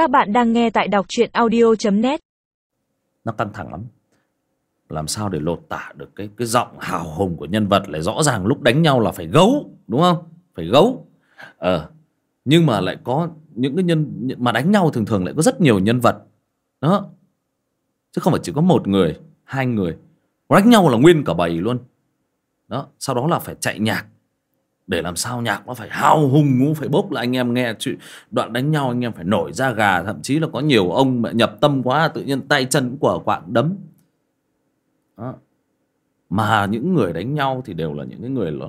Các bạn đang nghe tại đọc truyện audio.net nó căng thẳng lắm. Làm sao để lột tả được cái cái giọng hào hùng của nhân vật lại rõ ràng lúc đánh nhau là phải gấu, đúng không? Phải gấu. Ờ nhưng mà lại có những cái nhân, mà đánh nhau thường thường lại có rất nhiều nhân vật. Đó. Chứ không phải chỉ có một người, hai người. Đánh nhau là nguyên cả bầy luôn. Đó, sau đó là phải chạy nhạc để làm sao nhạc nó phải hào hùng nó phải bốc là anh em nghe chuyện đoạn đánh nhau anh em phải nổi da gà thậm chí là có nhiều ông mà nhập tâm quá tự nhiên tay chân của quạng đấm. Đó. mà những người đánh nhau thì đều là những cái người nó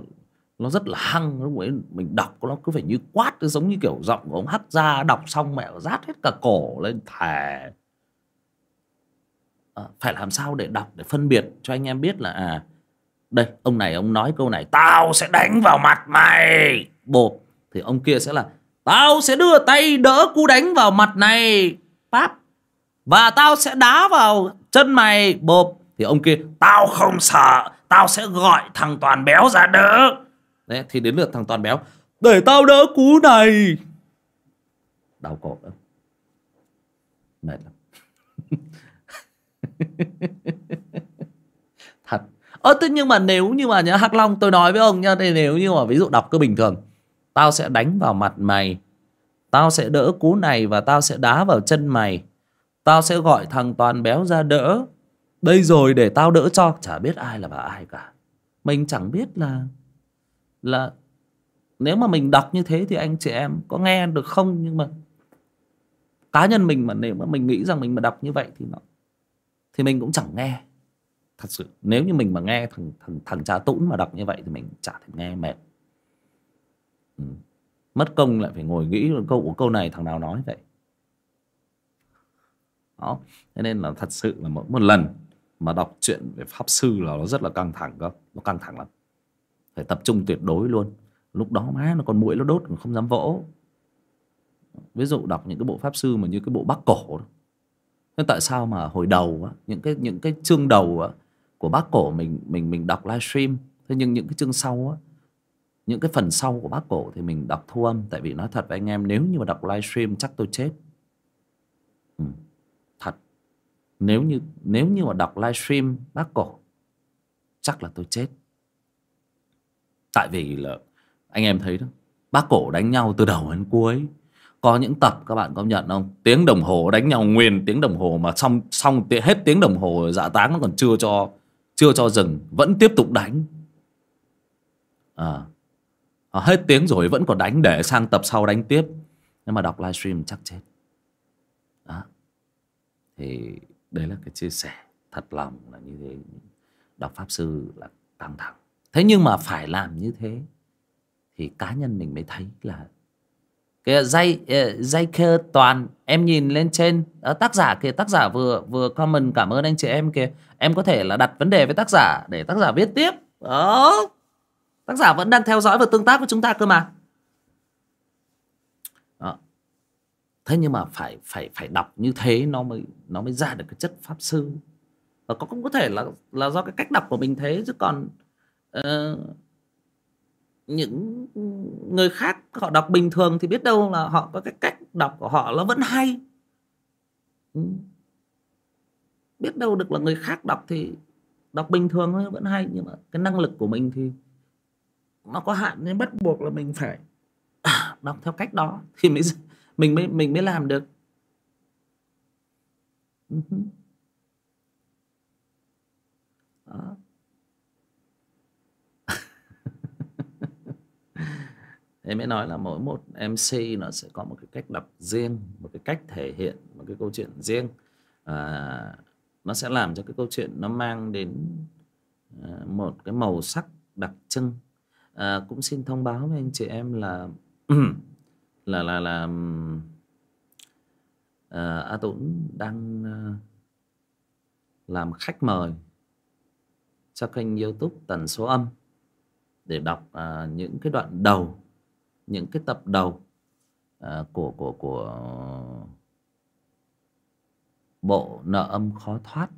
nó rất là hăng lúc ấy mình đọc nó cứ phải như quát giống như kiểu giọng của ông hắt ra đọc xong mẹ rát hết cả cổ lên thề. À, phải làm sao để đọc để phân biệt cho anh em biết là à đây, ông này, ông nói câu này, tao sẽ đánh vào mặt mày. Bộp. Thì ông kia sẽ là, tao sẽ đưa tay đỡ cú đánh vào mặt này. Páp và tao sẽ đá vào chân mày. Bộp. Thì ông kia, tao không sợ, tao sẽ gọi thằng toàn béo ra đỡ. Đấy, thì đến lượt thằng toàn béo, để tao đỡ cú này. Đau cổ lắm. Mệt lắm. ơ, thế nhưng mà nếu như mà nhá, hắc long, tôi nói với ông nhá đây nếu như mà ví dụ đọc cứ bình thường, tao sẽ đánh vào mặt mày, tao sẽ đỡ cú này và tao sẽ đá vào chân mày, tao sẽ gọi thằng toàn béo ra đỡ. Đây rồi để tao đỡ cho, chả biết ai là bà ai cả. Mình chẳng biết là là nếu mà mình đọc như thế thì anh chị em có nghe được không? Nhưng mà cá nhân mình mà, nếu mà mình nghĩ rằng mình mà đọc như vậy thì nó, thì mình cũng chẳng nghe thật sự nếu như mình mà nghe thằng thằng thằng cha tũn mà đọc như vậy thì mình chả thể nghe mệt. Ừ. mất công lại phải ngồi nghĩ câu của câu này thằng nào nói vậy? Đó. Thế nên là thật sự là mỗi một lần mà đọc chuyện về pháp sư là nó rất là căng thẳng cơ. Nó căng thẳng lắm. Phải tập trung tuyệt đối luôn. Lúc đó má nó còn mũi nó đốt còn không dám vỗ. Ví dụ đọc những cái bộ pháp sư mà như cái bộ bắc cổ đó. Nên tại sao mà hồi đầu á, những cái những cái chương đầu á, của bác cổ mình mình mình đọc livestream. Thế nhưng những cái chương sau á những cái phần sau của bác cổ thì mình đọc thu âm. Tại vì nói thật với anh em nếu như mà đọc livestream chắc tôi chết. Ừ, thật. Nếu như nếu như mà đọc livestream bác cổ chắc là tôi chết. Tại vì là anh em thấy đó bác cổ đánh nhau từ đầu đến cuối. Có những tập các bạn công nhận không? Tiếng đồng hồ đánh nhau nguyên tiếng đồng hồ mà xong xong hết tiếng đồng hồ dạ táng nó còn chưa cho chưa cho dừng vẫn tiếp tục đánh. À, à, hết tiếng rồi vẫn còn đánh để sang tập sau đánh tiếp. Nhưng mà đọc livestream chắc chết. Đó. Thì đấy là cái chia sẻ. Thật lòng là như thế. Đọc pháp sư là căng thẳng. Thế nhưng mà phải làm như thế thì cá nhân mình mới thấy là kìa dây ờ, dây kia toàn em nhìn lên trên ờ, tác giả kìa tác giả vừa vừa comment cảm ơn anh chị em kìa. Em có thể là đặt vấn đề với tác giả để tác giả viết tiếp. Đó. Tác giả vẫn đang theo dõi và tương tác với chúng ta cơ mà. Đó. thế nhưng mà phải phải phải đọc như thế nó mới nó mới ra được cái chất pháp sư. Và có cũng có thể là là do cái cách đọc của mình thế chứ còn uh, những người khác họ đọc bình thường thì biết đâu là họ có cái cách đọc của họ nó vẫn hay ừ. biết đâu được là người khác đọc thì đọc bình thường thôi, vẫn hay, nhưng mà cái năng lực của mình thì nó có hạn nên bắt buộc là mình phải đọc theo cách đó thì mới mình mới mình mới làm được ừ đó. Em mới nói là mỗi một mc nó sẽ có một cái cách đọc riêng một cái cách thể hiện một cái câu chuyện riêng. À, nó sẽ làm cho cái câu chuyện nó mang đến à, một cái màu sắc đặc trưng. À, cũng xin thông báo với anh chị em là là là là à, a tuấn đang à, làm khách mời cho kênh youtube tần số âm để đọc à, những cái đoạn đầu những cái tập đầu uh, của của của bộ nợ âm khó thoát.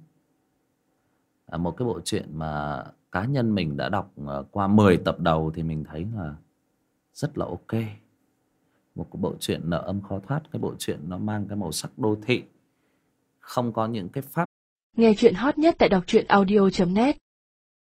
À, một cái bộ truyện mà cá nhân mình đã đọc à, qua 10 tập đầu thì mình thấy là rất là ok. Một cái bộ truyện nợ âm khó thoát cái bộ truyện nó mang cái màu sắc đô thị không có những cái pháp Nghe chuyện hot nhất tại đọc truyện audio.net